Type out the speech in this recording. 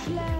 flash.